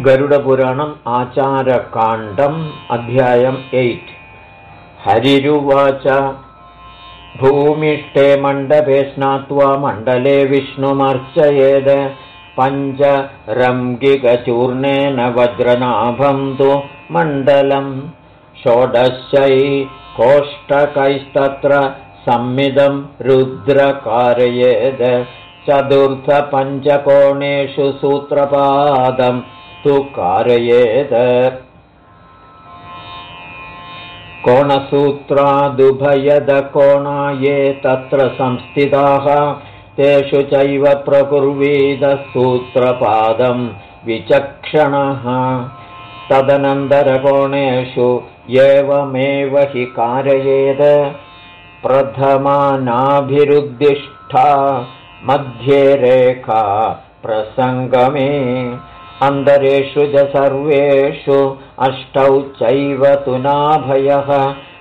गरुडपुराणम् आचारकाण्डम् अध्यायम् एय्ट् हरिरुवाच भूमिष्ठे मण्डपे स्नात्वा मण्डले विष्णुमर्चयेद पञ्चरङ्गिकचूर्णेन वज्रनाभं तु मण्डलम् षोडशै कोष्टकैस्तत्र संमिदं रुद्रकारयेद चतुर्थपञ्चकोणेषु सूत्रपादम् तु कोणसूत्रादुभयदकोणा ये तत्र संस्थिताः तेषु चैव प्रकुर्वीदसूत्रपादं विचक्षणः। तदनन्तरकोणेषु एवमेव हि कारयेत् प्रथमानाभिरुद्दिष्टा मध्ये रेखा प्रसङ्गमे अन्तरेषु च सर्वेषु अष्टौ चैव तु नाभयः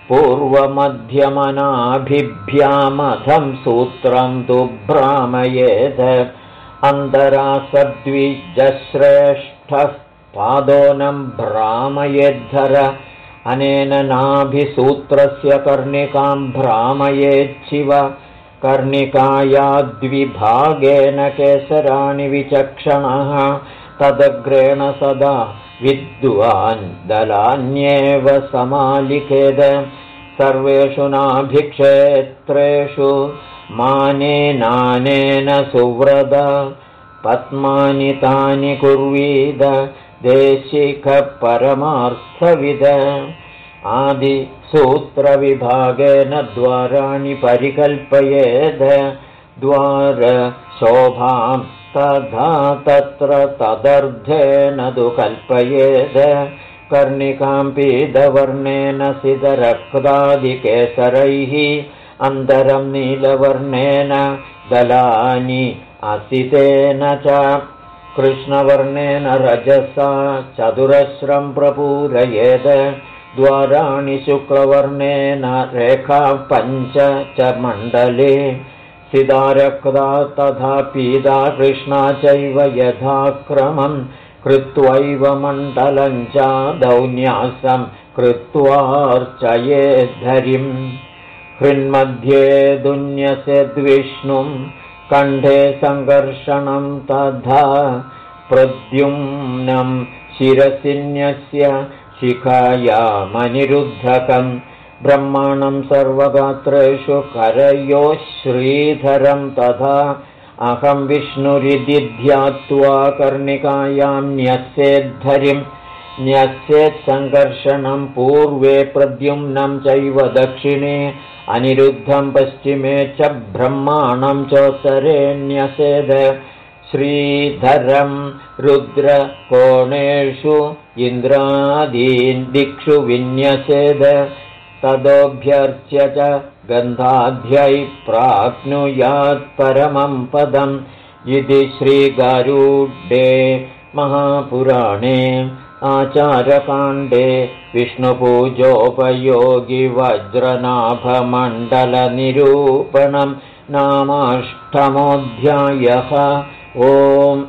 पूर्वमध्यमनाभिभ्यामथं सूत्रं तु भ्रामयेत् अन्तरासद्विजश्रेष्ठः पादोनं भ्रामयेद्धर अनेन नाभिसूत्रस्य कर्णिकां भ्रामयेच्छिव कर्णिकायाद्विभागेन केसराणि विचक्षणः तदग्रेण सदा विद्वान् दलान्येव समालिखेद। सर्वेषु नाभिक्षेत्रेषु मानेनानेन सुव्रद पद्मानि तानि कुर्वीद। देशिकपरमार्थविद आदिसूत्रविभागेन द्वाराणि परिकल्पयेद। द्वारशोभां तथा तत्र तदर्थेन तु कल्पयेद कर्णिकां पीतवर्णेन सितरक्तादिकेसरैः अन्तरं नीलवर्णेन दलानि असितेन च। कृष्णवर्णेन रजसा चतुरस्रं प्रपूरयेद। द्वाराणि शुक्लवर्णेन रेखा पञ्च च मण्डले सिदारक्ता तथा पीदा कृष्णा चैव यथाक्रमं कृत्वैव मण्डलं च दौन्यासं कृत्वार्चयेद्धरिम् हृन्मध्ये दुन्यसेद्विष्णुं कण्ठे सङ्कर्षणं तथा प्रद्युम्नं शिरसिन्यस्य शिखायामनिरुद्धकम् ब्रह्माणं सर्वगात्रेषु करयोः श्रीधरं तथा अहं विष्णुरिति ध्यात्वा कर्णिकायां न्यस्येद्धरिं न्यस्येत्सङ्कर्षणं पूर्वे प्रद्युम्नं चैव दक्षिणे अनिरुद्धं पश्चिमे च ब्रह्माणं चोत्तरे न्यसेद। श्रीधरं रुद्रकोणेषु इन्द्रादीन् दिक्षु विन्यसेद तदोऽभ्यर्च्य च गन्धाध्यै प्राप्नुयात्परमं पदम् इति श्रीगारूढे महापुराणे आचारकाण्डे विष्णुपूजोपयोगिवज्रनाभमण्डलनिरूपणं नामाष्टमोऽध्यायः। ओम्